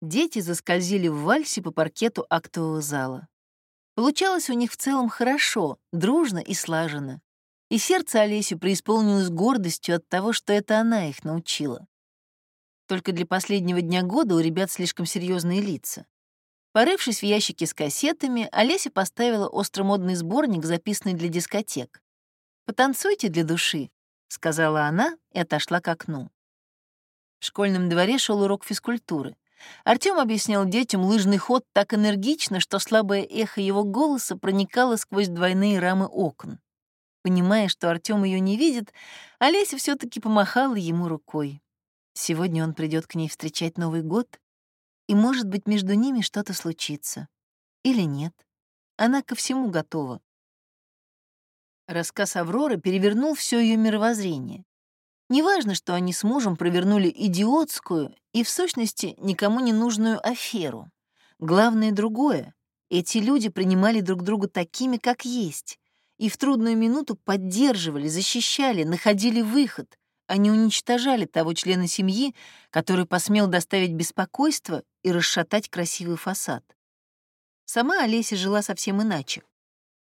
Дети заскользили в вальсе по паркету актового зала. Получалось у них в целом хорошо, дружно и слаженно. И сердце Олеси преисполнилось гордостью от того, что это она их научила. Только для последнего дня года у ребят слишком серьезные лица. Порывшись в ящике с кассетами, Олеся поставила остромодный сборник, записанный для дискотек. «Потанцуйте для души», — сказала она и отошла к окну. В школьном дворе шел урок физкультуры. Артём объяснял детям лыжный ход так энергично, что слабое эхо его голоса проникало сквозь двойные рамы окон. Понимая, что Артём ее не видит, Олеся все таки помахала ему рукой. Сегодня он придет к ней встречать Новый год, и, может быть, между ними что-то случится. Или нет. Она ко всему готова. Рассказ Авроры перевернул все ее мировоззрение. Неважно, что они с мужем провернули идиотскую и, в сущности, никому не нужную аферу. Главное другое. Эти люди принимали друг друга такими, как есть, и в трудную минуту поддерживали, защищали, находили выход. Они уничтожали того члена семьи, который посмел доставить беспокойство и расшатать красивый фасад. Сама Олеся жила совсем иначе.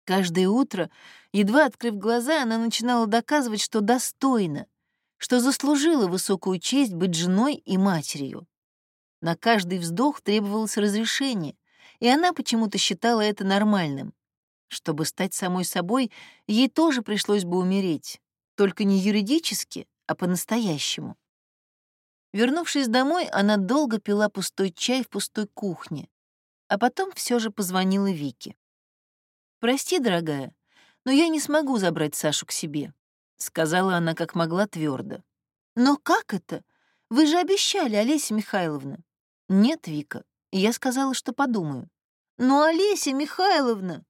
Каждое утро, едва открыв глаза, она начинала доказывать, что достойна, что заслужила высокую честь быть женой и матерью. На каждый вздох требовалось разрешение, и она почему-то считала это нормальным. Чтобы стать самой собой, ей тоже пришлось бы умереть, только не юридически, а по-настоящему. Вернувшись домой, она долго пила пустой чай в пустой кухне, а потом все же позвонила Вике. «Прости, дорогая, но я не смогу забрать Сашу к себе», — сказала она как могла твердо. «Но как это? Вы же обещали, Олеся Михайловна». «Нет, Вика, я сказала, что подумаю». «Но Олеся Михайловна...»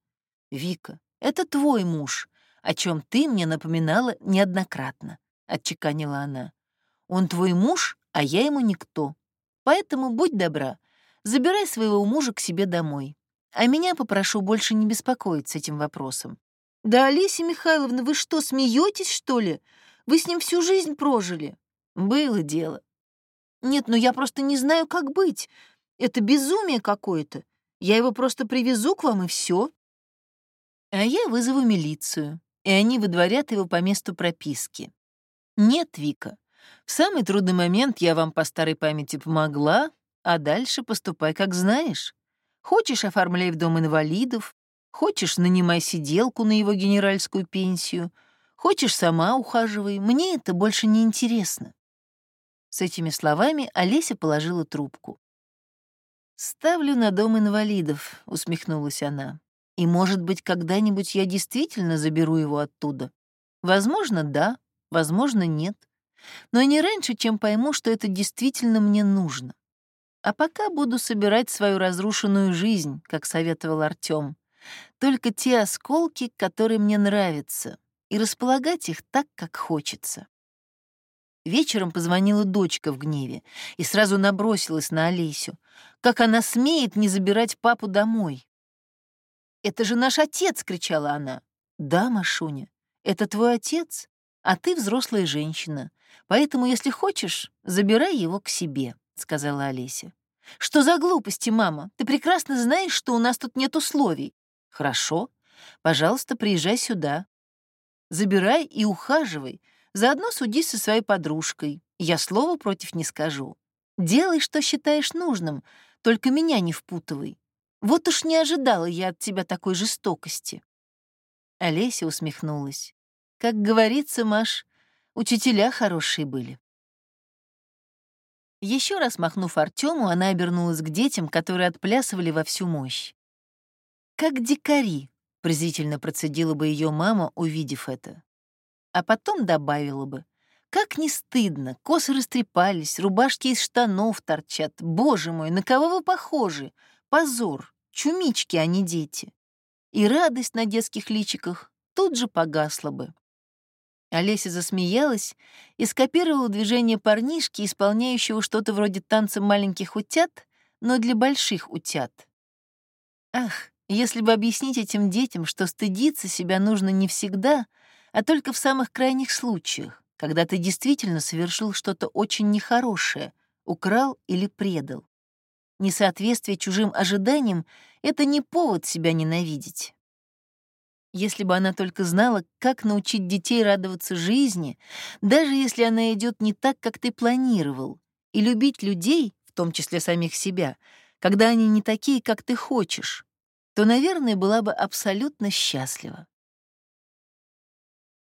«Вика, это твой муж, о чем ты мне напоминала неоднократно», — отчеканила она. «Он твой муж, а я ему никто. Поэтому будь добра, забирай своего мужа к себе домой. А меня попрошу больше не беспокоить с этим вопросом. Да, Олеся Михайловна, вы что, смеетесь, что ли? Вы с ним всю жизнь прожили. Было дело. Нет, ну я просто не знаю, как быть. Это безумие какое-то. Я его просто привезу к вам, и все. А я вызову милицию, и они выдворят его по месту прописки. Нет, Вика, в самый трудный момент я вам по старой памяти помогла, а дальше поступай, как знаешь. Хочешь, оформляй в дом инвалидов, хочешь, нанимай сиделку на его генеральскую пенсию, хочешь, сама ухаживай, мне это больше не интересно. С этими словами Олеся положила трубку. «Ставлю на дом инвалидов», — усмехнулась она. «И, может быть, когда-нибудь я действительно заберу его оттуда? Возможно, да, возможно, нет. Но не раньше, чем пойму, что это действительно мне нужно. А пока буду собирать свою разрушенную жизнь, как советовал Артём. Только те осколки, которые мне нравятся, и располагать их так, как хочется. Вечером позвонила дочка в гневе и сразу набросилась на Олесю. Как она смеет не забирать папу домой? «Это же наш отец!» — кричала она. «Да, Машуня, это твой отец, а ты взрослая женщина, поэтому, если хочешь, забирай его к себе». — сказала Олеся. «Что за глупости, мама? Ты прекрасно знаешь, что у нас тут нет условий». «Хорошо. Пожалуйста, приезжай сюда. Забирай и ухаживай. Заодно судись со своей подружкой. Я слова против не скажу. Делай, что считаешь нужным, только меня не впутывай. Вот уж не ожидала я от тебя такой жестокости». Олеся усмехнулась. «Как говорится, Маш, учителя хорошие были». Еще раз махнув Артему, она обернулась к детям, которые отплясывали во всю мощь. «Как дикари», — презрительно процедила бы ее мама, увидев это. А потом добавила бы, «Как не стыдно, косы растрепались, рубашки из штанов торчат. Боже мой, на кого вы похожи? Позор, чумички, а не дети». И радость на детских личиках тут же погасла бы. Олеся засмеялась и скопировала движение парнишки, исполняющего что-то вроде танца маленьких утят, но для больших утят. Ах, если бы объяснить этим детям, что стыдиться себя нужно не всегда, а только в самых крайних случаях, когда ты действительно совершил что-то очень нехорошее, украл или предал. Несоответствие чужим ожиданиям — это не повод себя ненавидеть. Если бы она только знала, как научить детей радоваться жизни, даже если она идет не так, как ты планировал, и любить людей, в том числе самих себя, когда они не такие, как ты хочешь, то, наверное, была бы абсолютно счастлива.